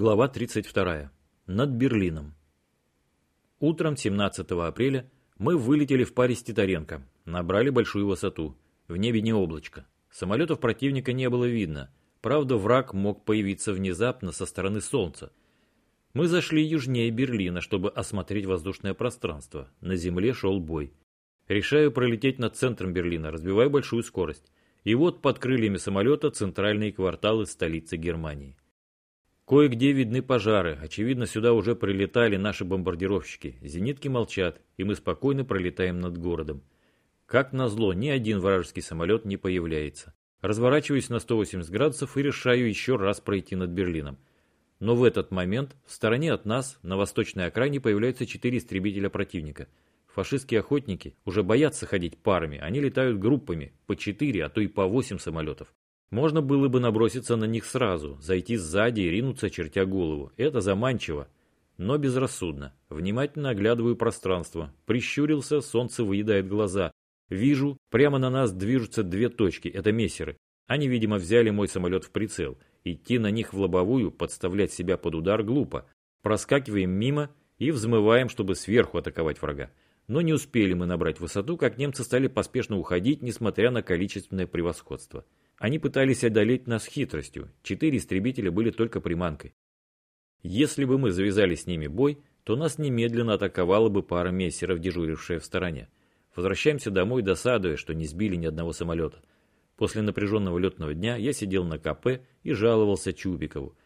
Глава 32. Над Берлином. Утром 17 апреля мы вылетели в паре с Титаренко, набрали большую высоту. В небе не облачко. Самолетов противника не было видно. Правда, враг мог появиться внезапно со стороны Солнца. Мы зашли южнее Берлина, чтобы осмотреть воздушное пространство. На земле шел бой. Решаю пролететь над центром Берлина, разбиваю большую скорость. И вот под крыльями самолета центральные кварталы столицы Германии. Кое-где видны пожары. Очевидно, сюда уже прилетали наши бомбардировщики. Зенитки молчат, и мы спокойно пролетаем над городом. Как назло, ни один вражеский самолет не появляется. Разворачиваюсь на 180 градусов и решаю еще раз пройти над Берлином. Но в этот момент в стороне от нас, на восточной окраине, появляются четыре истребителя противника. Фашистские охотники уже боятся ходить парами, они летают группами, по четыре, а то и по восемь самолетов. Можно было бы наброситься на них сразу, зайти сзади и ринуться, чертя голову. Это заманчиво, но безрассудно. Внимательно оглядываю пространство. Прищурился, солнце выедает глаза. Вижу, прямо на нас движутся две точки, это мессеры. Они, видимо, взяли мой самолет в прицел. Идти на них в лобовую, подставлять себя под удар глупо. Проскакиваем мимо и взмываем, чтобы сверху атаковать врага. Но не успели мы набрать высоту, как немцы стали поспешно уходить, несмотря на количественное превосходство. Они пытались одолеть нас хитростью, четыре истребителя были только приманкой. Если бы мы завязали с ними бой, то нас немедленно атаковала бы пара мессеров, дежурившая в стороне. Возвращаемся домой, досадуя, что не сбили ни одного самолета. После напряженного летного дня я сидел на КП и жаловался Чубикову.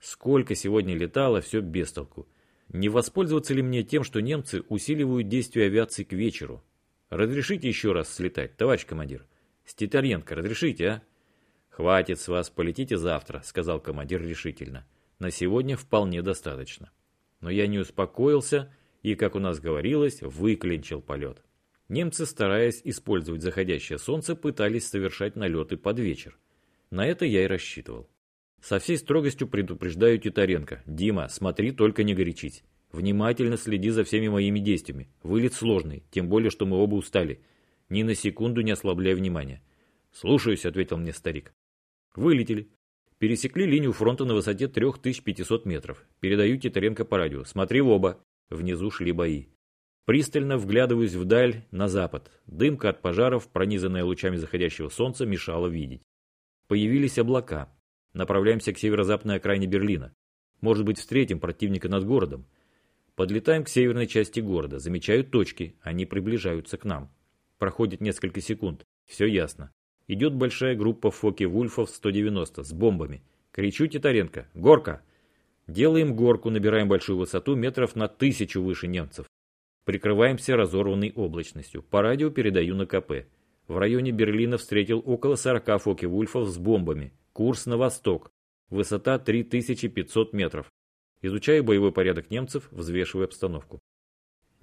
Сколько сегодня летало, все без толку. Не воспользоваться ли мне тем, что немцы усиливают действие авиации к вечеру? Разрешите еще раз слетать, товарищ командир? С Титаренко разрешите, а? «Хватит с вас, полетите завтра», — сказал командир решительно. «На сегодня вполне достаточно». Но я не успокоился и, как у нас говорилось, выклинчил полет. Немцы, стараясь использовать заходящее солнце, пытались совершать налеты под вечер. На это я и рассчитывал. Со всей строгостью предупреждаю Титаренко. «Дима, смотри, только не горячись. Внимательно следи за всеми моими действиями. Вылет сложный, тем более, что мы оба устали. Ни на секунду не ослабляй внимания». «Слушаюсь», — ответил мне старик. Вылетели. Пересекли линию фронта на высоте 3500 метров. Передаю Титаренко по радио. Смотри в оба. Внизу шли бои. Пристально вглядываюсь вдаль, на запад. Дымка от пожаров, пронизанная лучами заходящего солнца, мешала видеть. Появились облака. Направляемся к северо-западной окраине Берлина. Может быть, встретим противника над городом. Подлетаем к северной части города. Замечаю точки. Они приближаются к нам. Проходит несколько секунд. Все ясно. Идет большая группа Фоки-Вульфов 190 с бомбами. Кричу Титаренко. Горка! Делаем горку, набираем большую высоту метров на тысячу выше немцев. Прикрываемся разорванной облачностью. По радио передаю на КП. В районе Берлина встретил около 40 Фоки-Вульфов с бомбами. Курс на восток. Высота 3500 метров. Изучаю боевой порядок немцев, взвешивая обстановку.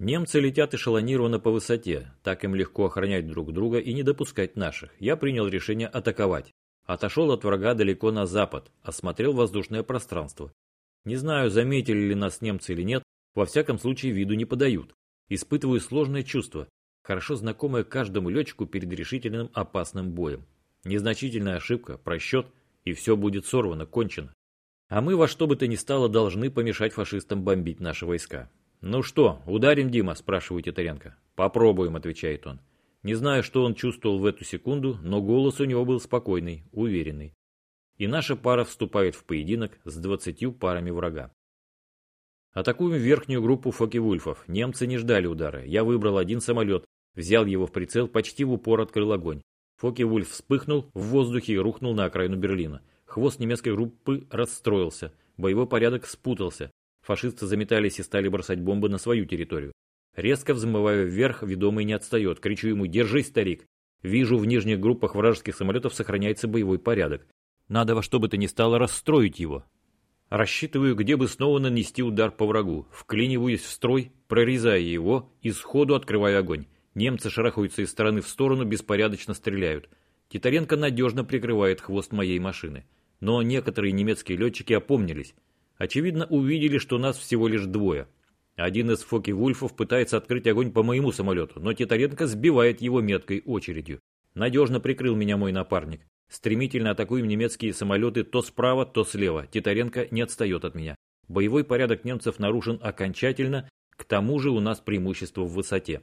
Немцы летят эшелонированно по высоте, так им легко охранять друг друга и не допускать наших. Я принял решение атаковать. Отошел от врага далеко на запад, осмотрел воздушное пространство. Не знаю, заметили ли нас немцы или нет, во всяком случае виду не подают. Испытываю сложное чувство, хорошо знакомое каждому летчику перед решительным опасным боем. Незначительная ошибка, просчет, и все будет сорвано, кончено. А мы во что бы то ни стало должны помешать фашистам бомбить наши войска. «Ну что, ударим Дима?» – спрашивает Титаренко. «Попробуем», – отвечает он. Не знаю, что он чувствовал в эту секунду, но голос у него был спокойный, уверенный. И наша пара вступает в поединок с двадцатью парами врага. Атакуем верхнюю группу фоки-вульфов. Немцы не ждали удара. Я выбрал один самолет, взял его в прицел, почти в упор открыл огонь. Фоки-вульф вспыхнул в воздухе и рухнул на окраину Берлина. Хвост немецкой группы расстроился. Боевой порядок спутался. Фашисты заметались и стали бросать бомбы на свою территорию. Резко взмываю вверх, ведомый не отстает. Кричу ему «Держись, старик!». Вижу, в нижних группах вражеских самолетов сохраняется боевой порядок. Надо во что бы то ни стало расстроить его. Рассчитываю, где бы снова нанести удар по врагу. Вклиниваюсь в строй, прорезая его и сходу открываю огонь. Немцы шарахаются из стороны в сторону, беспорядочно стреляют. Титаренко надежно прикрывает хвост моей машины. Но некоторые немецкие летчики опомнились. Очевидно, увидели, что нас всего лишь двое. Один из Фоки-Вульфов пытается открыть огонь по моему самолету, но Титаренко сбивает его меткой очередью. Надежно прикрыл меня мой напарник. Стремительно атакуем немецкие самолеты то справа, то слева. Титаренко не отстает от меня. Боевой порядок немцев нарушен окончательно, к тому же у нас преимущество в высоте.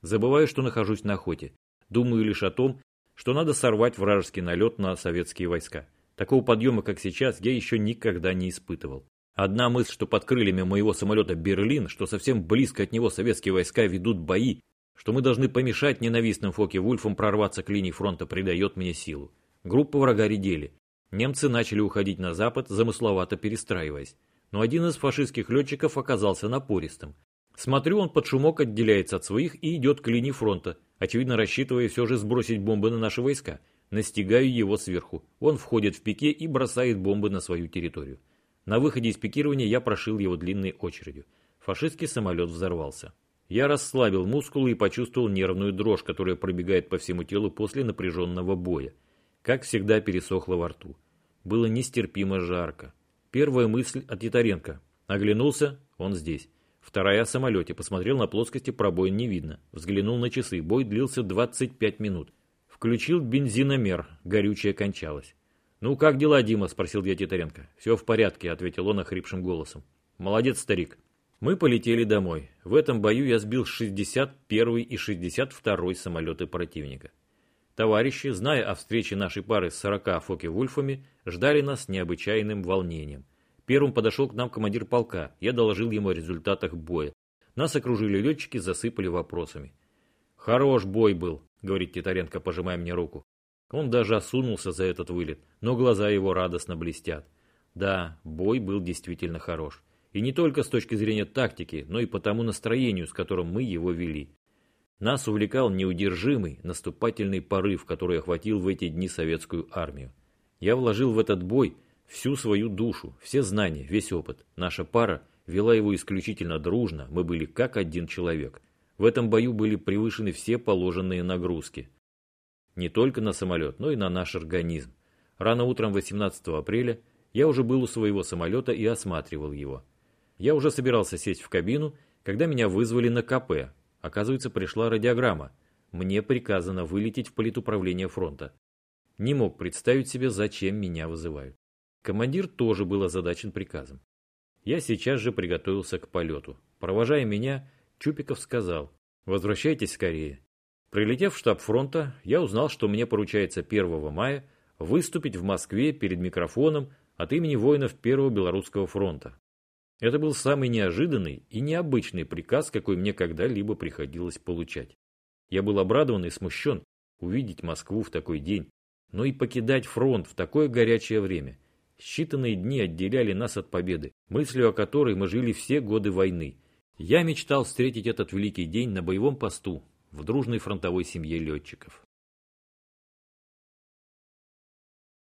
Забываю, что нахожусь на охоте. Думаю лишь о том, что надо сорвать вражеский налет на советские войска. Такого подъема, как сейчас, я еще никогда не испытывал. Одна мысль, что под крыльями моего самолета Берлин, что совсем близко от него советские войска ведут бои, что мы должны помешать ненавистным Фоке-Вульфам прорваться к линии фронта, придает мне силу. Группы врага редели. Немцы начали уходить на запад, замысловато перестраиваясь. Но один из фашистских летчиков оказался напористым. Смотрю, он под шумок отделяется от своих и идет к линии фронта, очевидно рассчитывая все же сбросить бомбы на наши войска. Настигаю его сверху. Он входит в пике и бросает бомбы на свою территорию. На выходе из пикирования я прошил его длинной очередью. Фашистский самолет взорвался. Я расслабил мускулы и почувствовал нервную дрожь, которая пробегает по всему телу после напряженного боя. Как всегда пересохло во рту. Было нестерпимо жарко. Первая мысль от Титаренко. Оглянулся, он здесь. Вторая о самолете. Посмотрел на плоскости, пробоин не видно. Взглянул на часы. Бой длился 25 минут. Включил бензиномер. Горючее кончалось. «Ну, как дела, Дима?» – спросил я Титаренко. «Все в порядке», – ответил он охрипшим голосом. «Молодец, старик». Мы полетели домой. В этом бою я сбил 61 и 62 самолеты противника. Товарищи, зная о встрече нашей пары с 40 Фоке-Вульфами, ждали нас с необычайным волнением. Первым подошел к нам командир полка. Я доложил ему о результатах боя. Нас окружили летчики, засыпали вопросами. «Хорош бой был», — говорит Титаренко, пожимая мне руку. Он даже осунулся за этот вылет, но глаза его радостно блестят. Да, бой был действительно хорош. И не только с точки зрения тактики, но и по тому настроению, с которым мы его вели. Нас увлекал неудержимый наступательный порыв, который охватил в эти дни советскую армию. Я вложил в этот бой всю свою душу, все знания, весь опыт. Наша пара вела его исключительно дружно, мы были как один человек. В этом бою были превышены все положенные нагрузки. Не только на самолет, но и на наш организм. Рано утром 18 апреля я уже был у своего самолета и осматривал его. Я уже собирался сесть в кабину, когда меня вызвали на КП. Оказывается, пришла радиограмма. Мне приказано вылететь в политуправление фронта. Не мог представить себе, зачем меня вызывают. Командир тоже был озадачен приказом. Я сейчас же приготовился к полету. Провожая меня, Чупиков сказал, возвращайтесь скорее. Прилетев в штаб фронта, я узнал, что мне поручается 1 мая выступить в Москве перед микрофоном от имени воинов Первого Белорусского фронта. Это был самый неожиданный и необычный приказ, какой мне когда-либо приходилось получать. Я был обрадован и смущен увидеть Москву в такой день, но и покидать фронт в такое горячее время. Считанные дни отделяли нас от победы, мыслью о которой мы жили все годы войны – я мечтал встретить этот великий день на боевом посту, в дружной фронтовой семье летчиков.